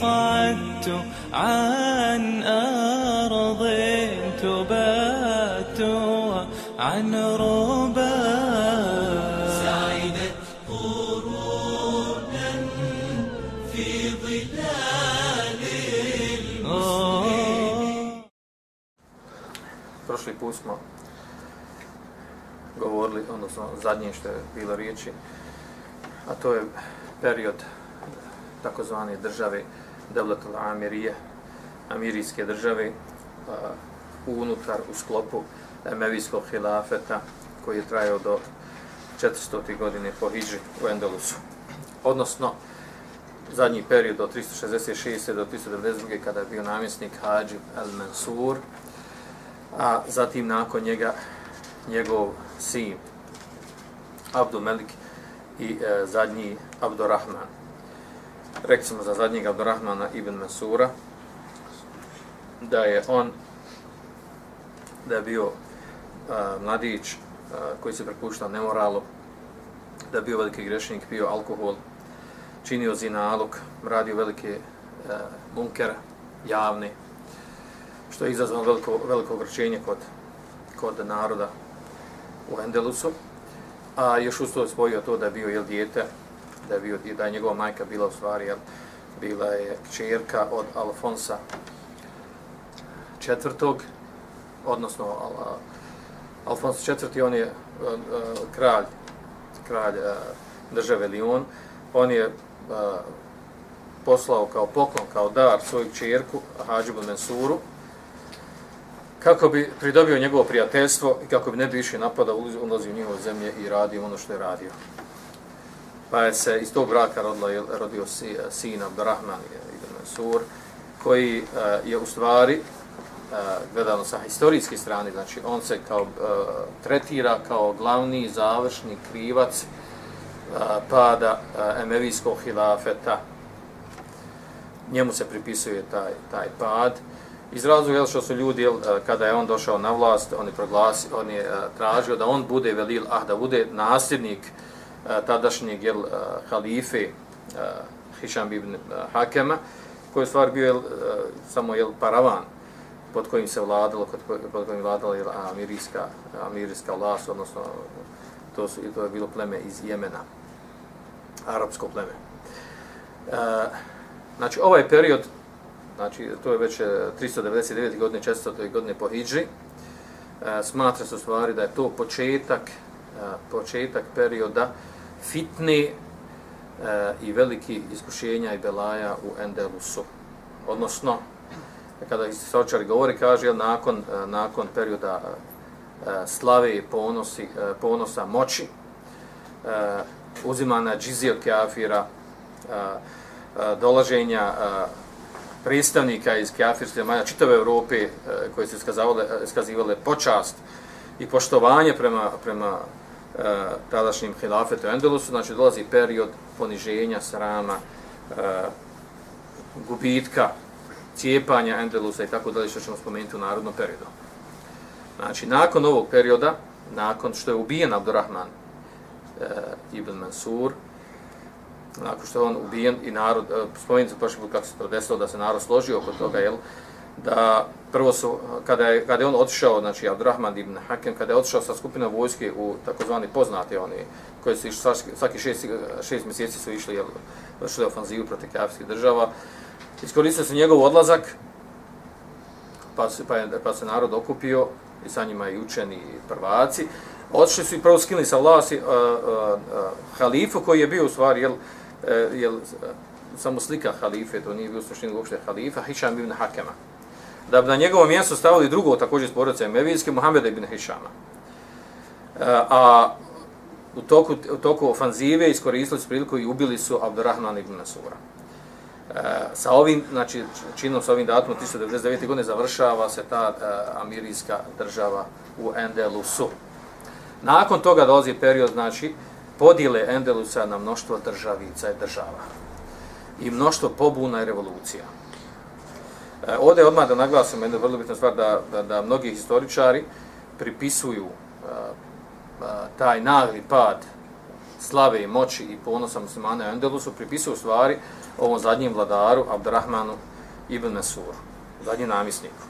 وقعدت عن أرض تبات عن ربا سعدت قرونا في ظلال المسلمين prošli put smo govorili, odnosno zadnje što je bilo riječi, a to je period takozvane države Devletul Amirije, Amirijske države, a, unutar u sklopu Emevijskog hilafeta koji je trajao do 400. godine po Hidži u Endelusu. Odnosno, zadnji period od 366. do 392. kada je bio namjesnik Hadži El Mansur, a zatim nakon njega njegov sin Abdul Melik i e, zadnji Abdurrahman. Rekli smo za zadnjeg Abdurrahmana ibn Mansura da je on da je bio a, mladić a, koji se prepuštao nemoralu, da je bio veliki grešnik, pio alkohol, činio zinalog, radio velike a, bunkere javne, što je izazvalo veliko, veliko ogrčenje kod, kod naroda u Endelusu. A još usto spojio to da je bio jel, dijete, da je, bio, da je njegova majka bila u stvari, jel, bila je kćerka od Alfonsa četvrtog, odnosno Al, Alfons četvrti, on je uh, kralj, kralj uh, države Lyon, on je uh, poslao kao poklon, kao dar svoju čerku, Hadžibu Mensuru, kako bi pridobio njegovo prijateljstvo i kako bi ne bi više napada ulazio u njihove zemlje i radio ono što je radio. Pa je se iz tog braka rodilo, rodio e, sin Abdurrahman ibn Mansur, koji e, je u stvari, e, gledano sa historijske strane, znači on se kao tretira kao glavni završni krivac pada emevijskog hilafeta. Njemu se pripisuje taj, taj pad. Iz razloga jel, što su ljudi, jel, kada je on došao na vlast, on je, proglasi, on je tražio da on bude velil, ah, da bude nasljednik tadašnjeg jel, halife Hišam ibn Hakema, koji je stvar bio jel, samo jel, paravan pod kojim se vladalo, pod kojim vladala jel, amirijska, amirijska vlast, odnosno to, su, to je bilo pleme iz Jemena, arapsko pleme. E, Znači, ovaj period znači to je već e, 399. Godine, 400. godine po Hidži, e, smatra se u stvari da je to početak, e, početak perioda fitne e, i veliki iskušenja i belaja u Endelusu. Odnosno, kada istočari govori, kaže, jel, nakon, e, nakon perioda e, slave i ponosi, ponosa moći, uzimana džizi od kafira, dolaženja predstavnika iz kafirske zemalja čitave Evrope e, koje su iskazivale, iskazivale počast i poštovanje prema, prema e, tadašnjim hilafetu Endelusu, znači dolazi period poniženja, srama, e, gubitka, cijepanja Endelusa i tako dalje što ćemo spomenuti u narodnom periodu. Znači, nakon ovog perioda, nakon što je ubijen Abdurrahman e, ibn Mansur, nakon što je on ubijen i narod, e, spomenuti prošli put kako se to desilo, da se narod složio oko toga, jel, da prvo su, kada je, kada je on otišao, znači Abdurrahman ibn Hakem, kada je otišao sa skupinom vojske u takozvani poznate oni, koji su išli, svaki šest, šest mjeseci su išli, jel, vršili ofanzivu protiv kafirskih država, iskoristio se njegov odlazak, pa se, pa, je, pa se narod okupio i sa njima i učeni i prvaci, Otišli su i prvo skinuli sa vlasti uh, uh, uh, halifu koji je bio u stvari, jel, uh, jel, samo slika halife, to nije bio suštini uopšte halifa, Hišam ibn Hakema. Da bi na njegovo mjesto stavili drugo, također iz porodice Emevijske, Muhammed ibn Hišama. E, a u toku, u toku ofanzive iskoristili su priliku i ubili su Abdurrahman ibn Nasura. E, eh, sa ovim, znači, činom sa ovim datumom 1999. godine završava se ta e, amirijska država u Endelusu. Nakon toga dolazi period, znači, podijele Endelusa na mnoštvo državica i država. I mnoštvo pobuna i revolucija. E, ovdje odmah da naglasim jednu vrlo bitnu stvar, da, da, da mnogi historičari pripisuju a, a, taj nagli pad slave i moći i ponosa muslimana u Endelusu, pripisuju stvari ovom zadnjem vladaru, Abdurrahmanu ibn Mesuru, zadnji namisniku.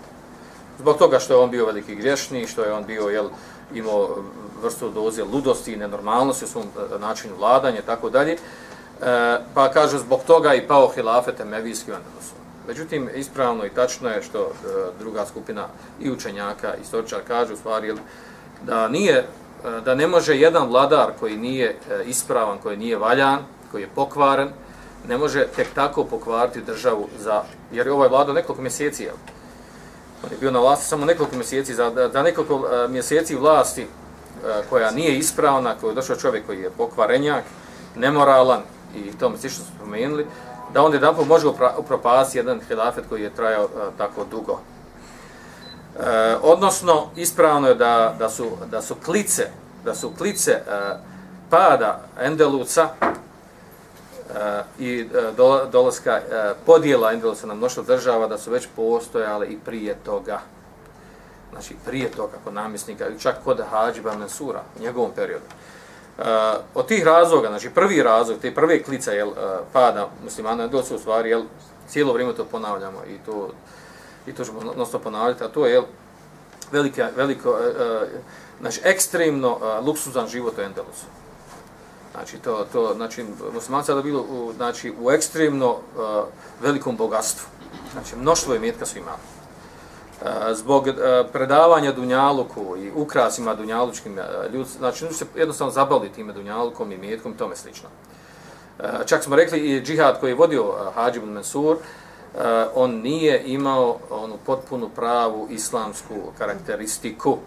Zbog toga što je on bio veliki griješni, što je on bio, jel, imao vrstu doze ludosti i nenormalnosti u svom načinu vladanja i tako dalje, pa kaže zbog toga i pao hilafet emevijski u Endelusu. Međutim, ispravno i tačno je što e, druga skupina i učenjaka i istoričar kaže u stvari da nije e, da ne može jedan vladar koji nije e, ispravan, koji nije valjan, koji je pokvaren, ne može tek tako pokvariti državu za jer je ovaj vlada nekoliko mjeseci, jel? On je bio na vlasti samo nekoliko mjeseci, za, da nekoliko uh, mjeseci vlasti koja nije ispravna, koji je došao čovjek koji je pokvarenjak, nemoralan i to mi što su spomenuli, da on jedan put može upropasti jedan hilafet koji je trajao uh, tako dugo. Uh, odnosno, ispravno je da, da, su, da su klice, da su klice uh, pada Endeluca, i do, dolaska uh, podijela Endeluca na mnoštvo država da su već postojale i prije toga. Znači prije toga kod namjesnika, čak kod Hadžiba Mansura u njegovom periodu. Uh, od tih razloga, znači prvi razlog, te prve klice jel, uh, pada muslimana Endelusa u stvari, jel, cijelo vrijeme to ponavljamo i to, i to ćemo nosto ponavljati, a to je jel, velika, veliko, uh, uh, znači ekstremno uh, luksuzan život u Endelusu. Znači, to, to, znači, muslimanci sada bilo u, znači, u ekstremno uh, velikom bogatstvu. Znači, mnoštvo imetka su imali. Zbog predavanja Dunjaluku i ukrasima Dunjalučkim ljudi, znači, ljudi se jednostavno zabavili time Dunjalukom i imetkom i tome slično. Čak smo rekli i džihad koji je vodio uh, Hadžib Mansur, on nije imao onu potpunu pravu islamsku karakteristiku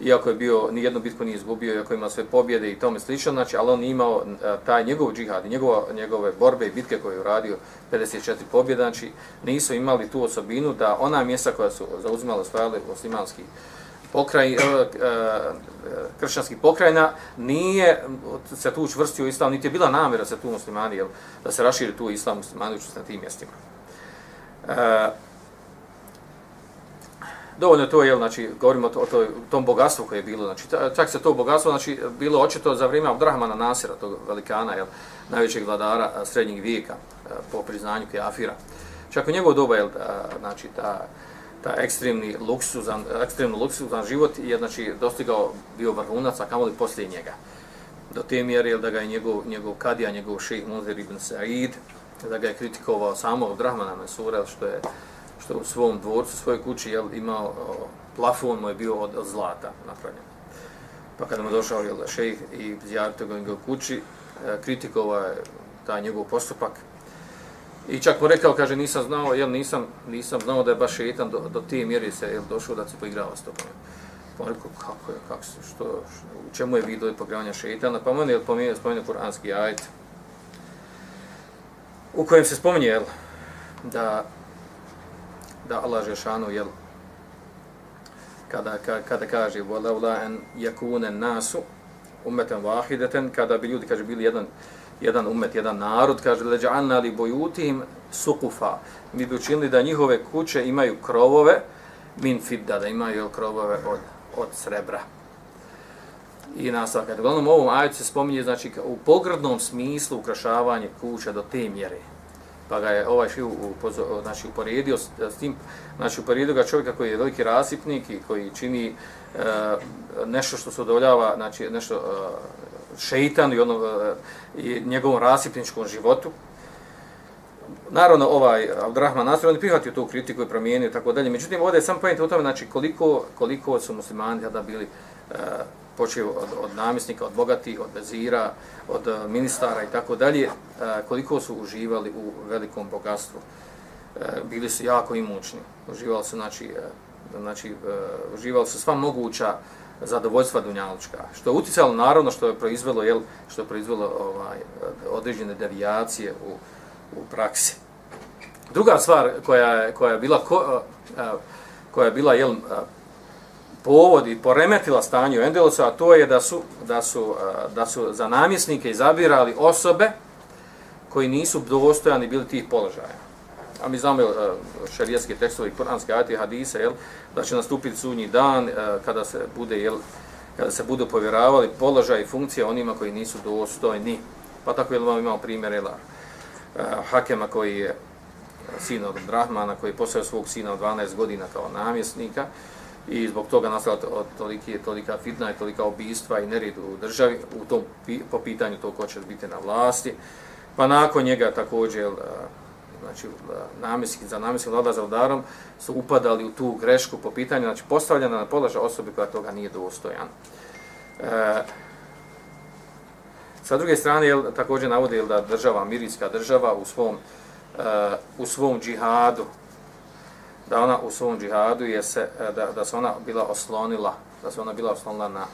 iako je bio, ni jednu bitku nije izgubio, iako ima sve pobjede i tome slično, znači, ali on imao e, taj njegov džihad i njegove, njegove borbe i bitke koje je uradio 54 pobjede, znači, nisu imali tu osobinu da ona mjesta koja su zauzimala stojali muslimanski pokraj, e, e, kršćanski pokrajina, nije se tu učvrstio islam, niti je bila namjera se tu muslimani, jel, da se raširi tu islam muslimani učest na tim mjestima. Dovoljno to je, znači, govorimo o, to, o tom bogatstvu koje je bilo, znači, čak se to bogatstvo, znači, bilo očito za vrijeme Abdrahmana Nasira, tog velikana, jel, najvećeg vladara srednjeg vijeka, po priznanju Kjafira. Čak u njegov doba, jel, znači, ta, ta ekstremni luksuzan, ekstremno luksuzan život je, znači, dostigao bio vrhunac, a kamoli poslije njega. Do te mjere, jel, da ga je njegov, njegov kadija, njegov šejh Muzir ibn Sa'id, da ga je kritikovao samo Abdrahmana Mesura, što je, što u svom dvorcu, svojoj kući, jel, imao o, plafon mu je bio od, od zlata napravljen. Pa kada mu došao jel, šejh i zjarite ga u kući, e, kritikovao je taj njegov postupak. I čak mu rekao, kaže, nisam znao, jel, nisam, nisam znao da je baš šetan do, do te mjeri se jel, došao da se poigrava s tobom. Pa on rekao, kako je, kako se, što, što, u čemu je vidio pogravanja šetana? Pa on je spomenuo, spomenuo kuranski ajet u kojem se spominje, jel, da da Allah Žešanu, jel, kada, kada, kada kaže وَلَوْلَا أَنْ يَكُونَ النَّاسُ umetan vahideten, kada bi ljudi, kaže, bili jedan, jedan umet, jedan narod, kaže, leđa'anna li bojutihim sukufa. Mi bi učinili da njihove kuće imaju krovove, min fidda, da imaju krovove od, od srebra. I nastavak, kada uglavnom ovom ajetu se spominje, znači, u pogrdnom smislu ukrašavanje kuća do te mjere pa ga je ovaj šiv znači, uporedio s, s tim, znači uporedio ga čovjeka koji je veliki rasipnik i koji čini e, nešto što se udovoljava, znači nešto e, šeitan i, ono, e, i njegovom rasipničkom životu. Naravno, ovaj Abdurrahman Nasr, on je prihvatio tu kritiku i promijenio tako dalje. Međutim, ovdje je sam pojent u tome, znači koliko, koliko su muslimani tada bili e, počeo od, od namjesnika, od bogatih, od vezira, od eh, ministara i tako dalje, eh, koliko su uživali u velikom bogatstvu. Eh, bili su jako imućni, uživali su, znači, znači uživali su sva moguća zadovoljstva dunjalučka, što je uticalo naravno što je proizvelo, jel, što je proizvelo ovaj, određene devijacije u, u praksi. Druga stvar koja je, koja je bila, ko, koja je bila jel, povod i poremetila stanje u Endelosu, a to je da su, da su, da su za namjesnike izabirali osobe koji nisu dostojani bili tih položaja. A mi znamo šarijetske tekstove, kuranske ajte hadise, jel, da će nastupiti sunji dan kada se bude, jel, kada se budu povjeravali položaj i funkcije onima koji nisu dostojni. Pa tako je imamo primjer, jel, Hakema koji je sin od Rahmana, koji je posao svog sina od 12 godina kao namjesnika, i zbog toga nastala toliki, tolika fitna i tolika obistva i nered u državi u tom, po pitanju to ko će biti na vlasti. Pa nakon njega također e, znači, e, namjesnik, za namjesnik vlada za vladarom su upadali u tu grešku po pitanju, znači postavljena na položaj osobe koja toga nije dostojan. E, sa druge strane, jel, također navode jel, da država, mirijska država u svom, e, u svom džihadu, da ona u svom džihadu je se, e, da, da se ona bila oslonila, da se ona bila oslonila na,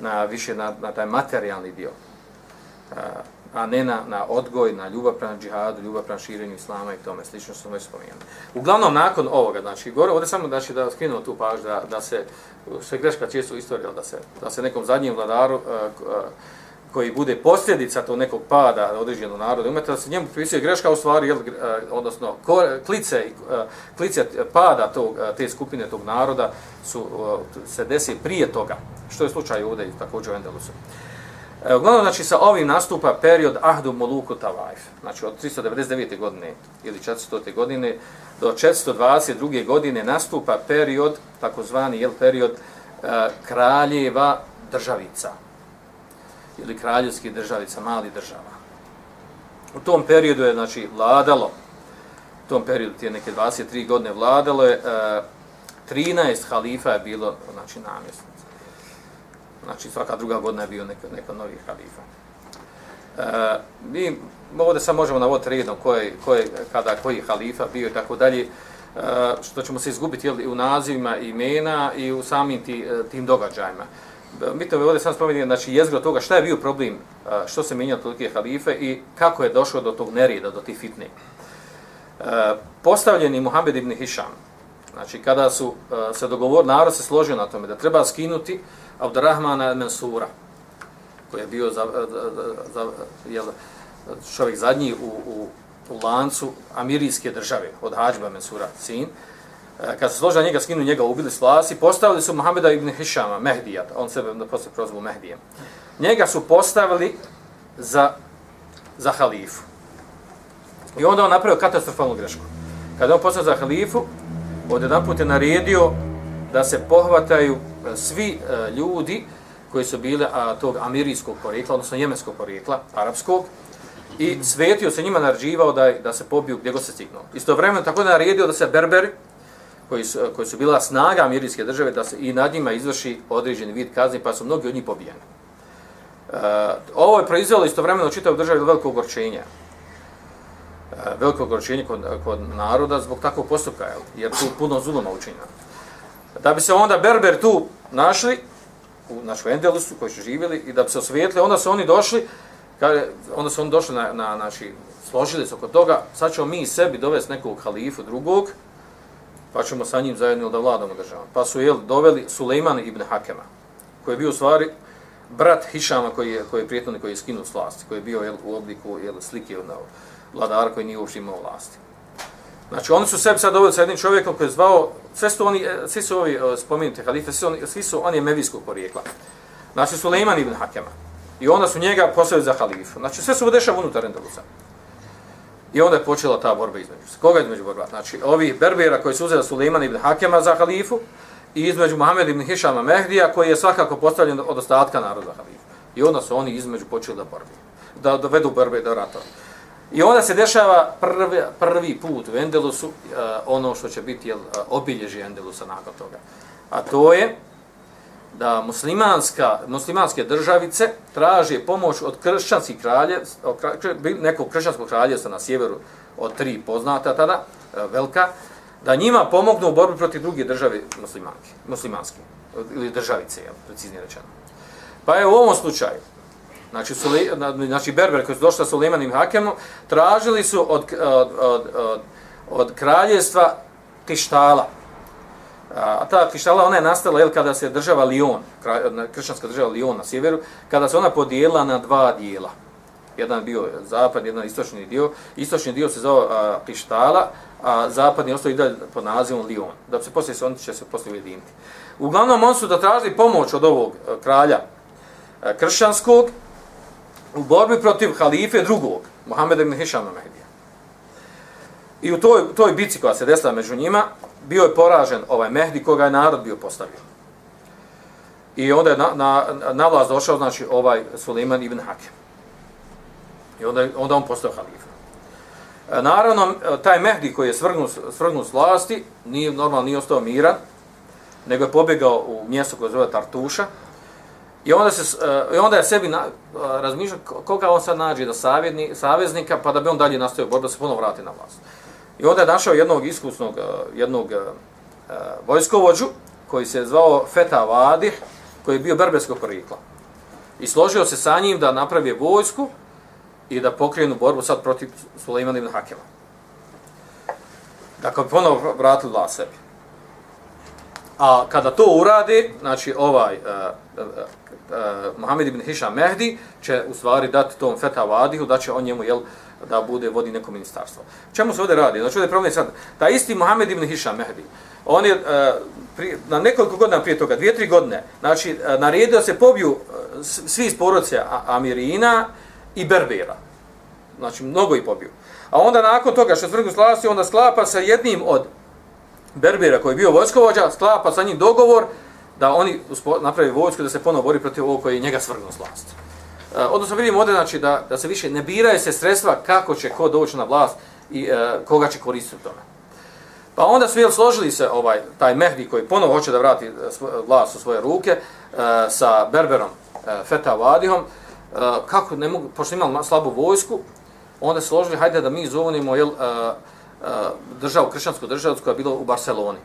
na više na, na taj materijalni dio, e, a ne na, na odgoj, na ljubav prema džihadu, ljubav prema širenju islama i tome, slično smo već spomenuli. Uglavnom, nakon ovoga, znači, gore, ovdje samo znači, da skrenuo tu paž, da, da se, se greška često u istoriji, da se, da se nekom zadnjem vladaru, uh, uh, koji bude posljedica tog nekog pada određenog naroda, umeta, da se njemu pripisuje greška u stvari, jel, e, odnosno klice, e, klice pada tog, e, te skupine tog naroda su, se desi prije toga, što je slučaj ovdje također u Endelusu. Uglavnom, znači, sa ovim nastupa period Ahdu Moluku Tavajf, znači od 399. godine ili 400. godine do 422. godine nastupa period, takozvani jel, period kraljeva državica, ili kraljevskih državica, mali država. U tom periodu je, znači, vladalo, u tom periodu tije neke 23 godine vladalo je, e, 13 halifa je bilo, znači, namjesnici. Znači, svaka druga godina je bio neko, neko novi halifa. E, mi ovdje sad možemo navoditi redno koje, koje, kada koji halifa bio i tako dalje, e, što ćemo se izgubiti jel, u nazivima imena i u samim ti, e, tim događajima mi to ovdje sam spomenuo, znači jezgro toga šta je bio problem, što se mijenjao tolike halife i kako je došlo do tog nerida, do tih fitne. E, postavljeni Muhammed ibn Hisham, znači kada su e, se dogovor, narod se složio na tome da treba skinuti Abdurrahmana Mansura, koji je bio za, za, jel, čovjek zadnji u, u, u lancu amirijske države, od Hadžba Mansura, sin, E, kad se složili njega, skinu njega, ubili s vlasi, postavili su Muhameda ibn Hišama, Mehdija, on sebe da posle prozvu Mehdijem. Njega su postavili za, za halifu. I onda on napravio katastrofalnu grešku. Kada on postavio za halifu, od jedan put je naredio da se pohvataju e, svi e, ljudi koji su bili a, tog amirijskog porekla, odnosno jemenskog porekla, arapskog, i svetio se njima naređivao da, da se pobiju gdje god se stignuo. Istovremeno tako je naredio da se berberi, koji su, koji su bila snaga amirijske države da se i nad njima izvrši određeni vid kazni, pa su mnogi od njih pobijeni. Uh, ovo je proizvelo istovremeno čitav državi veliko ogorčenje. Uh, veliko ogorčenje kod, kod naroda zbog takvog postupka, jel? jer tu puno zuloma učinja. Da bi se onda Berber tu našli, u našu Endelusu koji su živjeli, i da bi se osvijetli, onda su oni došli, kaže, onda su oni došli na, na, naši, složili se oko toga, sad ćemo mi sebi dovesti nekog halifu drugog, pa ćemo sa njim zajedno da vladamo državom. Pa su jel, doveli Sulejman ibn Hakema, koji je bio u stvari brat Hišama koji je, koji je prijetno koji je skinuo s vlasti, koji je bio jel, u obliku jel, slike od vladara koji nije uopšte imao vlasti. Znači, oni su sebi sad doveli sa jednim čovjekom koji je zvao, sve su oni, svi su ovi e, spomenuti halife, svi su oni, svi su oni mevijskog porijekla. Znači, Sulejman ibn Hakema. I onda su njega poslali za halifu. Znači, sve su dešava unutar Endelusa. I onda je počela ta borba između se. Koga je između borba? Znači, ovih berbera koji su uzeli Suleiman ibn Hakema za halifu i između Muhammed ibn Hišama Mehdija koji je svakako postavljen od ostatka naroda halifu. I onda su oni između počeli da borbi. Da dovedu borbe do rata. I onda se dešava prvi, prvi put u Endelusu uh, ono što će biti jel, eh, obilježje Endelusa nakon toga. A to je da muslimanska, muslimanske državice traže pomoć od kršćanskih kralje, od kra- nekog kršćanskog kraljevstva na sjeveru od tri poznata tada, e, velika, da njima pomognu u borbi protiv druge države muslimanke, muslimanske, ili državice, jel, preciznije rečeno. Pa je u ovom slučaju, znači, Sule, znači Berber koji su došli sa Suleimanim Hakemom, tražili su od, od, od, od, od kraljevstva Tištala, A ta krištala ona je nastala jel, kada se država Lion, kršćanska država Lion na sjeveru, kada se ona podijela na dva dijela. Jedan bio zapad, jedan istočni dio. Istočni dio se zove Krištala, a zapadni ostao i dalje pod nazivom Lion. Da se poslije se on će se poslije ujediniti. Uglavnom, on su da tražili pomoć od ovog e, kralja e, kršćanskog u borbi protiv halife drugog, Mohameda ibn Hišama Mehdija. I u toj, toj bici koja se desila među njima, bio je poražen ovaj Mehdi koga je narod bio postavio. I onda je na, na, na vlast došao, znači, ovaj Suleiman ibn Hakem. I onda, onda on postao halifa. E, naravno, taj Mehdi koji je svrgnut, svrgnut s vlasti, nije, normalno nije ostao miran, nego je pobjegao u mjesto koje zove Tartuša. I onda, se, e, I onda je sebi na, e, razmišljao koga on sad nađe da savjedni, saveznika, pa da bi on dalje nastavio borbu, da se ponovo vrati na vlast. I onda je našao jednog iskusnog, eh, jednog uh, vojskovođu, koji se zvao Feta Vadih, koji je bio berberskog porikla. I složio se sa njim da napravi vojsku i da pokrenu borbu sad protiv Sulejmana ibn Hakema. Dakle, ponovo vratili vlast sebi. A kada to uradi, znači ovaj uh, uh, uh, Mohamed ibn Hišam Mehdi će u stvari dati tom Feta Vadihu, da će on njemu, jel, da bude vodi neko ministarstvo. Čemu se ovdje radi? Znači ovdje je sad, ta isti Mohamed ibn Hišam Mehdi, on je uh, pri, na nekoliko godina prije toga, dvije, tri godine, znači uh, naredio se pobiju uh, svi iz porodice Amirina i Berbera. Znači mnogo i pobiju. A onda nakon toga što svrgu slasi, onda sklapa sa jednim od Berbera koji je bio vojskovođa, sklapa sa njim dogovor da oni napravi vojsku da se ponovo bori protiv ovog koji je njega svrgnu s Uh, odnosno vidimo ovdje znači, da, da se više ne biraju se sredstva kako će ko doći na vlast i e, koga će koristiti tome. Pa onda su jel, složili se ovaj taj Mehdi koji ponovo hoće da vrati e, vlast u svoje ruke e, sa Berberom e, Feta Vadihom, e, kako ne mogu, pošto imali slabu vojsku, onda su složili, hajde da mi zovnimo jel, e, e, državu, kršćansku državu koja je bila u Barceloni.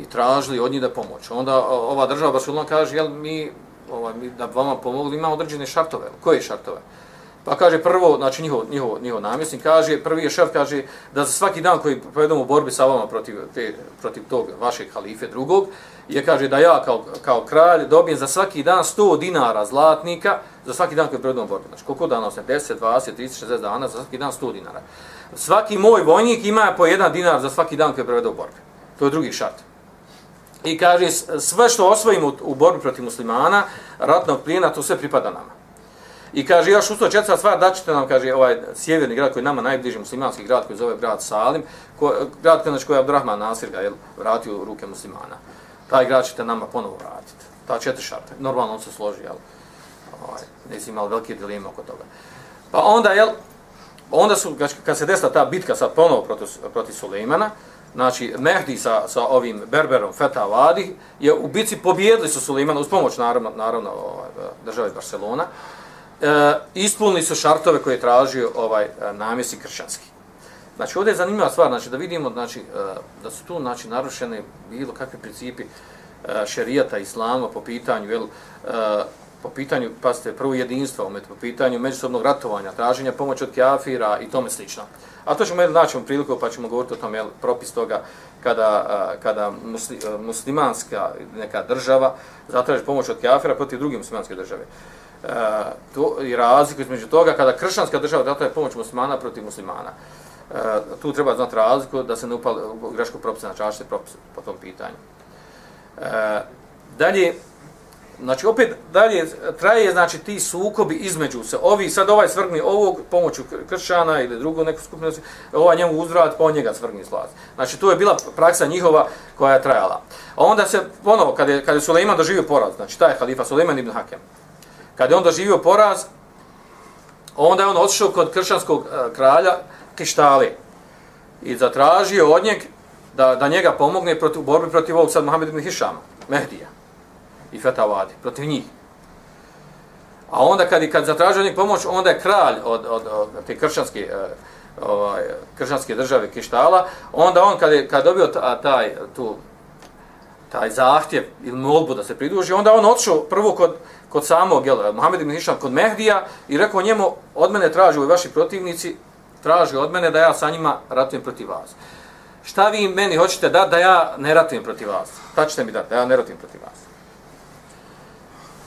I tražili od njih da pomoć. Onda ova država Barcelona kaže, jel, mi ovaj, da vama pomogli, ima određene šartove. Koje šartove? Pa kaže prvo, znači njihov, njihov, njihov namjesnik kaže, prvi je šef kaže da za svaki dan koji povedemo u borbi sa vama protiv, te, protiv tog vašeg halife drugog, je kaže da ja kao, kao kralj dobijem za svaki dan 100 dinara zlatnika, za svaki dan koji provedemo u borbi. Znači koliko dana, 10, 20, 30, 60 dana, za svaki dan 100 dinara. Svaki moj vojnik ima po jedan dinar za svaki dan koji provede u borbi. To je drugi šart. I kaže, sve što osvojimo u borbi protiv muslimana, ratnog plijena, to sve pripada nama. I kaže, još usto četvrta stvar, da ćete nam, kaže, ovaj sjeverni grad koji je nama najbliži muslimanski grad, koji zove grad Salim, ko, grad znači, koji je Abdurrahman Nasir ga je vratio u ruke muslimana. Taj grad ćete nama ponovo vratiti. Ta četiri šarte. Normalno on se složi, jel? Ovaj, nisi imali velike dileme oko toga. Pa onda, jel, onda su, znači, kad se desila ta bitka sad ponovo protiv, protiv Sulejmana, znači Mehdi sa, sa ovim Berberom Feta Vadi, je u bici pobjedili su Sulimana uz pomoć naravno, naravno ovaj, države Barcelona. E, ispunili su šartove koje je tražio ovaj namjesi kršćanski. Znači ovdje je zanimljiva stvar, znači da vidimo znači, e, da su tu znači, narušene bilo kakvi principi e, šerijata islama po pitanju jel, e, po pitanju, pazite, prvo jedinstva, umet, po pitanju međusobnog ratovanja, traženja pomoći od kjafira i tome slično. A to ćemo naći u priliku pa ćemo govoriti o tom jel, propis toga kada, kada musli, muslimanska neka država zatraži pomoć od kjafira protiv druge muslimanske države. E, to je razlika između toga kada kršćanska država zatraži pomoć muslimana protiv muslimana. E, tu treba znati razliku da se ne upali grešku propisa na čašte propis po tom pitanju. E, dalje, Znači, opet dalje traje, znači, ti sukobi između se. Ovi, sad ovaj svrgni ovog pomoću kršćana ili drugo neku skupinu, ovaj njemu uzvrat, pa on njega svrgni slaz. Znači, to je bila praksa njihova koja je trajala. A onda se, ponovo, kada je, kad je Suleiman doživio poraz, znači, taj halifa Suleiman ibn Hakem, kada je on doživio poraz, onda je on otišao kod kršćanskog e, kralja Kištali i zatražio od njeg da, da njega pomogne protiv, u borbi protiv ovog sad Mohamed ibn Hišama, Mehdija i Fetavadi, protiv njih. A onda kad, kad zatražio njih pomoć, onda je kralj od, od, od te kršćanske, e, ovaj, kršćanske države Kištala, onda on kad je kad dobio taj, tu, taj zahtjev ili molbu da se pridruži, onda on otišao prvo kod, kod samog, jel, Mohamed ibn Hišam, kod Mehdija i rekao njemu, od mene traži ovi vaši protivnici, traži od mene da ja sa njima ratujem protiv vas. Šta vi meni hoćete da da ja ne ratujem protiv vas? Šta ćete mi dati da ja ne ratujem protiv vas?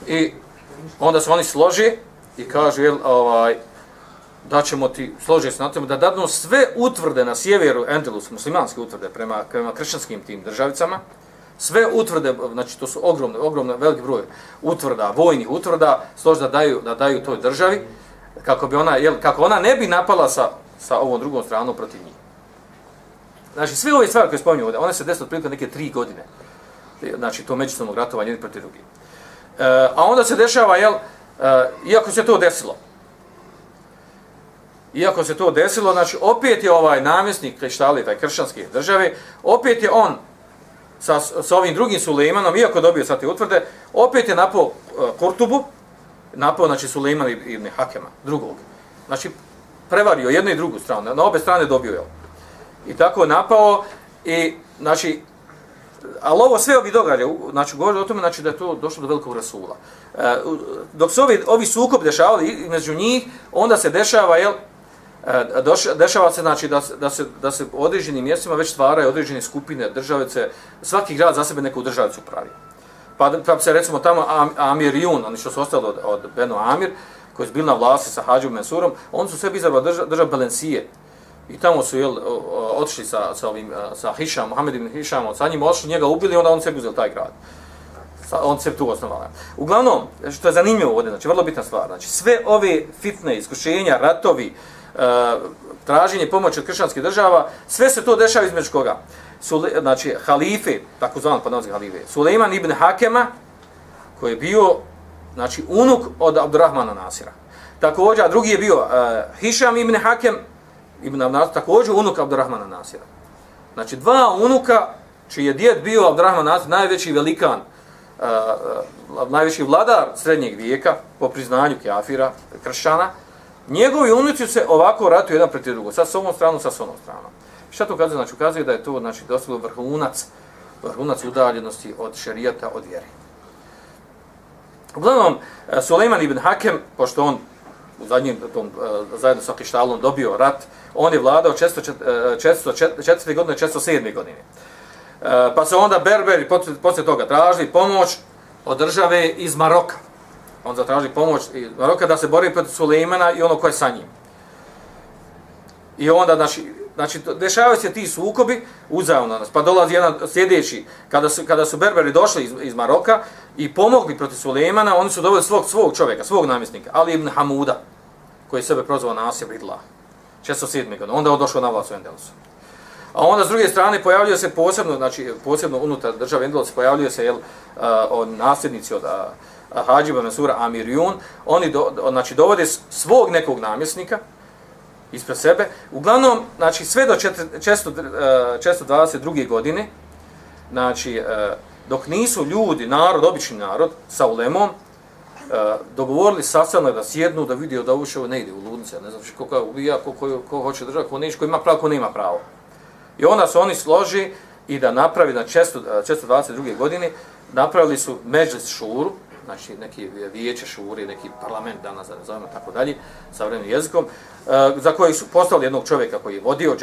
I onda se oni složi i kažu, jel, ovaj, da ćemo ti, složi se na tome, da dadnu sve utvrde na sjeveru Endelus, muslimanske utvrde prema, prema kršćanskim tim državicama, sve utvrde, znači to su ogromne, ogromne, veliki broj utvrda, vojnih utvrda, složi da daju, da daju toj državi, kako bi ona, jel, kako ona ne bi napala sa, sa ovom drugom stranom protiv njih. Znači, sve ove stvari koje spominju ovdje, one se desile otprilike neke tri godine. Znači, to međusobnog ratovanja jedni protiv drugih. E, a onda se dešava, jel, e, iako se to desilo, iako se to desilo, znači, opet je ovaj namjesnik Krištali, taj kršćanske države, opet je on sa, sa ovim drugim Sulejmanom, iako dobio sad te utvrde, opet je napao eh, uh, Kortubu, napao, znači, Sulejman ibn Hakema, drugog. Znači, prevario jednu i drugu stranu, na obe strane dobio je. I tako je napao i, znači, ali ovo sve ovi događaje, znači, govori o tome, znači, da je to došlo do velikog rasula. E, dok se ovi, ovi sukob dešavali među njih, onda se dešava, jel, e, doš, dešava se, znači, da, da, se, da se u određenim mjestima već stvaraju određene skupine državice, svaki grad za sebe neku državicu pravi. Pa, pa se recimo tamo Amir Jun, oni što su ostali od, od Beno Amir, koji su bili na vlasti sa Hadžom Mensurom, oni su sve izabrali država, držav Belencije, I tamo su jel, otišli sa, sa, ovim, sa Hišam, Mohamed ibn Hišam, sa njim otišli, njega ubili, onda on se uzeli taj grad. Sa, on se tu osnovali. Uglavnom, što je zanimljivo ovdje, znači, vrlo bitna stvar, znači, sve ove fitne iskušenja, ratovi, e, traženje pomoći od kršćanskih država, sve se to dešava između koga? Sule, znači, halife, takozvan pa halife, Suleiman ibn Hakema, koji je bio, znači, unuk od Abdurrahmana Nasira. Također, drugi je bio uh, Hišam ibn Hakem, ibn Abdurrahman, također unuk Abdurrahmana Nasira. Znači, dva unuka, čiji je djed bio Abdurrahman Nasir, najveći velikan, uh, uh, najveći vladar srednjeg vijeka, po priznanju Kjafira, kršćana, njegovi unuci se ovako ratuju jedan protiv drugog, sa ovom stranom, sa onom stranom. Šta to ukazuje? Znači, ukazuje da je to znači, dostalo vrhunac, vrhunac udaljenosti od šerijata, od vjeri. Uglavnom, e, Suleiman ibn Hakem, pošto on u zadnjem tom, e, zajedno sa Kištalom dobio rat, on je vladao 404. E, godine, 407. godine. E, pa se onda Berberi poslije toga tražili pomoć od države iz Maroka. On zatraži pomoć iz Maroka da se bori protiv Sulejmana i ono koje je sa njim. I onda, znači, znači dešavaju se ti sukobi uzavno nas. Pa dolazi jedan sljedeći, kada su, kada su Berberi došli iz, iz Maroka i pomogli protiv Sulejmana, oni su doveli svog, svog čovjeka, svog namjesnika, Ali ibn Hamuda, koji je sebe prozvao Nasir Ridla. 607. godine. Onda je on došao na vlast u Endelusu. A onda s druge strane pojavljuje se posebno, znači posebno unutar države Endelus pojavljuje se jel, uh, od nasljednici od uh, Hadžiba Mesura Amir Jun. Oni do, znači, dovode svog nekog namjesnika ispred sebe. Uglavnom, znači sve do 422. godine, znači uh, dok nisu ljudi, narod, obični narod, sa ulemom, E, dogovorili sastanak da sjednu, da vidi da ušao ne ide u ludnice, ne znam ko, ko, ubija, ko, ko, ko hoće držati, ko neće, ko ima pravo, ko nema pravo. I onda su oni složi i da napravi na 622. E, godine, napravili su međlis šuru, znači neki vijeće šuri, neki parlament danas, da nazovemo tako dalje, sa vremenim jezikom, e, za koji su postavili jednog čovjeka koji je vodio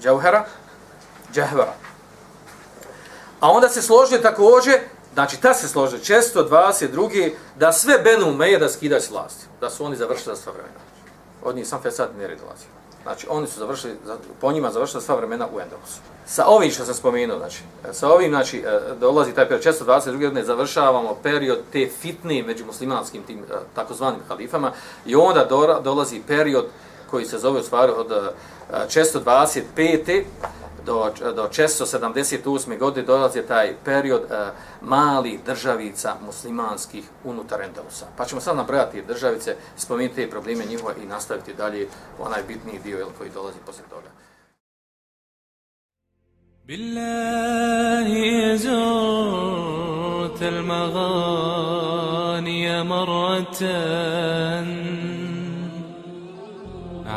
Džauhera, Džahvera. A onda se složili također Znači, ta se slože često, 22. da sve Benu Meje da skida s vlasti. Da su oni završili sva vremena. Od njih sam Fesad ne redolazi. Znači, oni su završili, po njima završili sva vremena u Endelusu. Sa ovim što sam spomenuo, znači, sa ovim, znači, e, dolazi taj period, često 22. godine završavamo period te fitne među muslimanskim tim e, takozvanim halifama i onda dolazi period koji se zove u stvari od e, 625 E, do, do 678. godine dolazi taj period uh, mali državica muslimanskih unutar Endelusa. Pa ćemo sad nabrajati državice, spomenuti te probleme njihove i nastaviti dalje onaj bitniji dio jel, koji dolazi posle toga. بالله زرت المغاني مرة